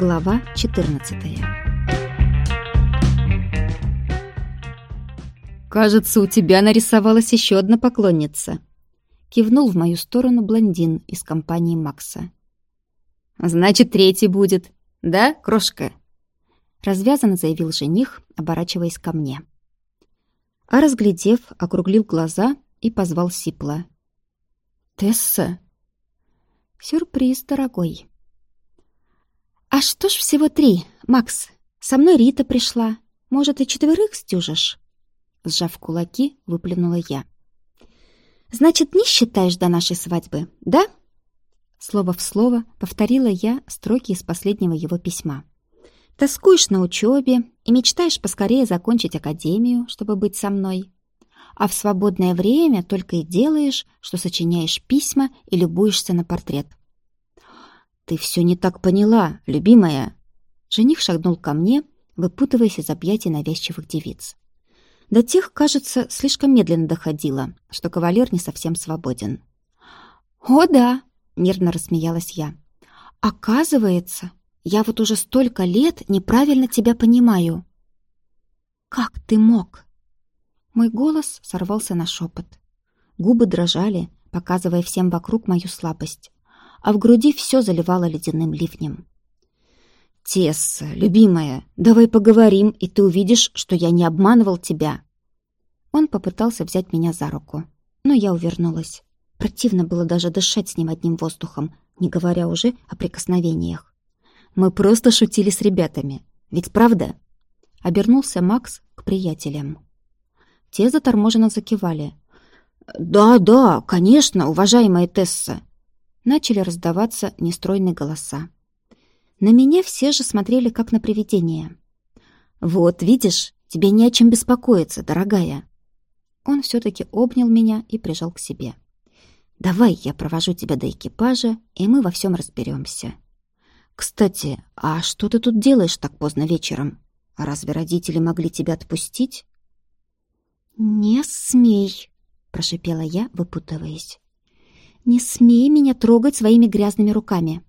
Глава 14 «Кажется, у тебя нарисовалась еще одна поклонница», — кивнул в мою сторону блондин из компании Макса. «Значит, третий будет, да, крошка?» Развязанно заявил жених, оборачиваясь ко мне. А разглядев, округлил глаза и позвал Сипла. «Тесса!» «Сюрприз, дорогой!» «А что ж всего три, Макс? Со мной Рита пришла. Может, и четверых стюжишь?» Сжав кулаки, выплюнула я. «Значит, не считаешь до нашей свадьбы, да?» Слово в слово повторила я строки из последнего его письма. «Тоскуешь на учебе и мечтаешь поскорее закончить академию, чтобы быть со мной. А в свободное время только и делаешь, что сочиняешь письма и любуешься на портрет. «Ты все не так поняла, любимая!» Жених шагнул ко мне, выпутываясь из объятий навязчивых девиц. До тех, кажется, слишком медленно доходило, что кавалер не совсем свободен. «О, да!» — нервно рассмеялась я. «Оказывается, я вот уже столько лет неправильно тебя понимаю». «Как ты мог?» Мой голос сорвался на шепот. Губы дрожали, показывая всем вокруг мою слабость а в груди все заливало ледяным ливнем. «Тесса, любимая, давай поговорим, и ты увидишь, что я не обманывал тебя». Он попытался взять меня за руку, но я увернулась. Противно было даже дышать с ним одним воздухом, не говоря уже о прикосновениях. «Мы просто шутили с ребятами, ведь правда?» Обернулся Макс к приятелям. Те заторможенно закивали. «Да, да, конечно, уважаемая Тесса!» Начали раздаваться нестройные голоса. На меня все же смотрели как на привидение. «Вот, видишь, тебе не о чем беспокоиться, дорогая». Он все-таки обнял меня и прижал к себе. «Давай я провожу тебя до экипажа, и мы во всем разберемся. Кстати, а что ты тут делаешь так поздно вечером? Разве родители могли тебя отпустить?» «Не смей», — прошипела я, выпутываясь. Не смей меня трогать своими грязными руками.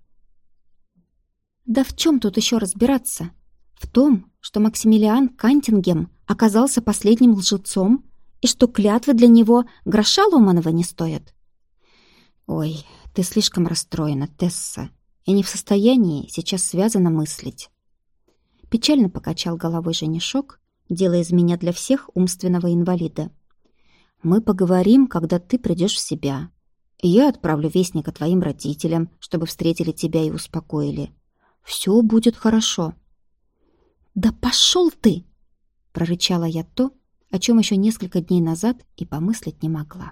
Да в чем тут еще разбираться? В том, что Максимилиан Кантингем оказался последним лжецом и что клятвы для него гроша ломаного не стоят. Ой, ты слишком расстроена, Тесса, и не в состоянии сейчас связано мыслить. Печально покачал головой женишок, делая из меня для всех умственного инвалида. Мы поговорим, когда ты придешь в себя, я отправлю вестника твоим родителям, чтобы встретили тебя и успокоили. Все будет хорошо». «Да пошел ты!» — прорычала я то, о чем еще несколько дней назад и помыслить не могла.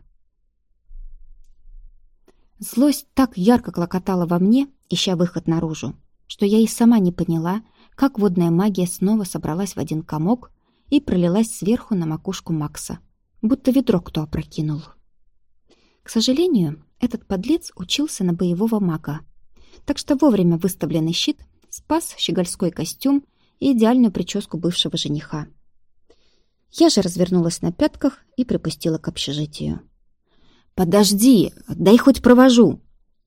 Злость так ярко клокотала во мне, ища выход наружу, что я и сама не поняла, как водная магия снова собралась в один комок и пролилась сверху на макушку Макса, будто ведро кто опрокинул. К сожалению, этот подлец учился на боевого мага. Так что вовремя выставленный щит спас щегольской костюм и идеальную прическу бывшего жениха. Я же развернулась на пятках и припустила к общежитию. «Подожди, дай хоть провожу!»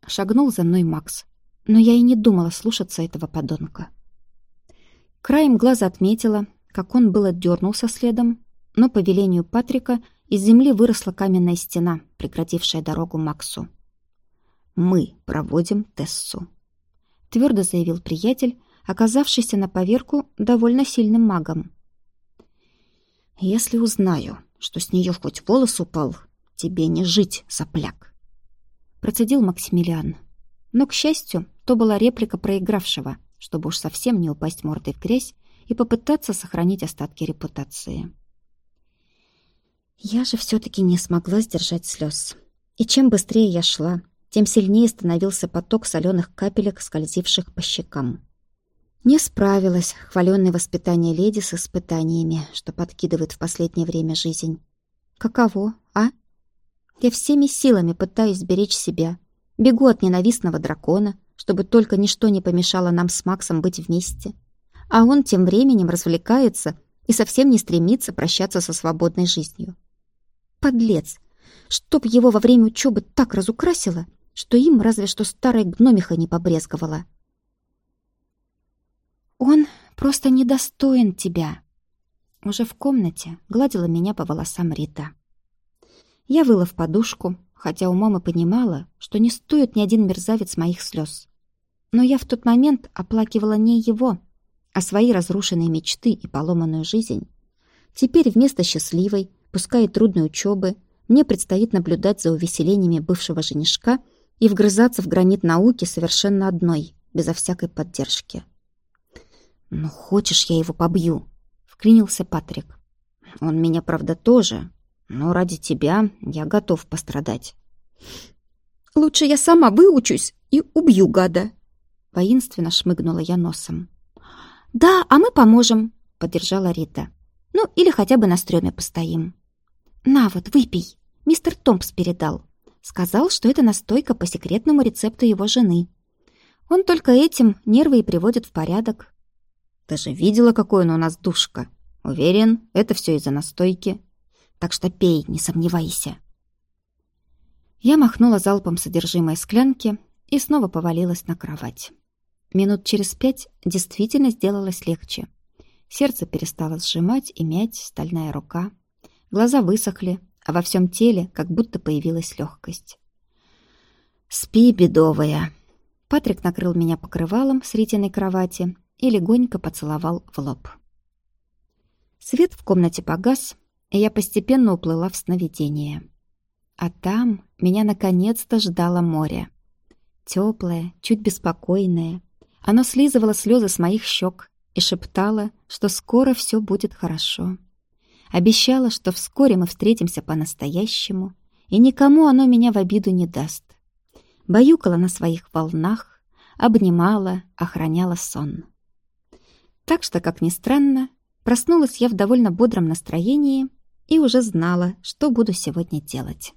Шагнул за мной Макс, но я и не думала слушаться этого подонка. Краем глаза отметила, как он было дернулся следом, но по велению Патрика из земли выросла каменная стена, прекратившая дорогу Максу. «Мы проводим Тессу», — твердо заявил приятель, оказавшийся на поверку довольно сильным магом. «Если узнаю, что с нее хоть волос упал, тебе не жить, сопляк», — процедил Максимилиан. Но, к счастью, то была реплика проигравшего, чтобы уж совсем не упасть мордой в грязь и попытаться сохранить остатки репутации. Я же все-таки не смогла сдержать слез. И чем быстрее я шла, тем сильнее становился поток соленых капелек, скользивших по щекам. Не справилась хваленное воспитание леди с испытаниями, что подкидывает в последнее время жизнь. Каково, а? Я всеми силами пытаюсь сберечь себя. Бегу от ненавистного дракона, чтобы только ничто не помешало нам с Максом быть вместе. А он тем временем развлекается и совсем не стремится прощаться со свободной жизнью. Подлец! Чтоб его во время учебы так разукрасило, что им разве что старая гномиха не побрезговала. просто недостоин тебя!» Уже в комнате гладила меня по волосам Рита. Я выла в подушку, хотя у мамы понимала, что не стоит ни один мерзавец моих слез. Но я в тот момент оплакивала не его, а свои разрушенные мечты и поломанную жизнь. Теперь вместо счастливой, пускай и трудной учебы, мне предстоит наблюдать за увеселениями бывшего женишка и вгрызаться в гранит науки совершенно одной, безо всякой поддержки. «Ну, хочешь, я его побью?» — вклинился Патрик. «Он меня, правда, тоже, но ради тебя я готов пострадать». «Лучше я сама выучусь и убью гада!» Воинственно шмыгнула я носом. «Да, а мы поможем», — поддержала Рита. «Ну, или хотя бы на стреме постоим». «На вот, выпей», — мистер Томпс передал. Сказал, что это настойка по секретному рецепту его жены. Он только этим нервы и приводит в порядок. «Ты же видела, какой он у нас душка. Уверен, это все из-за настойки. Так что пей, не сомневайся». Я махнула залпом содержимое склянки и снова повалилась на кровать. Минут через пять действительно сделалось легче. Сердце перестало сжимать и мять стальная рука. Глаза высохли, а во всем теле как будто появилась легкость. «Спи, бедовая!» Патрик накрыл меня покрывалом с ритиной кровати и легонько поцеловал в лоб. Свет в комнате погас, и я постепенно уплыла в сновидение. А там меня наконец-то ждало море. Теплое, чуть беспокойное, оно слизывало слезы с моих щек и шептало, что скоро все будет хорошо. Обещало, что вскоре мы встретимся по-настоящему, и никому оно меня в обиду не даст. Баюкала на своих волнах, обнимала, охраняла сон. Так что, как ни странно, проснулась я в довольно бодром настроении и уже знала, что буду сегодня делать.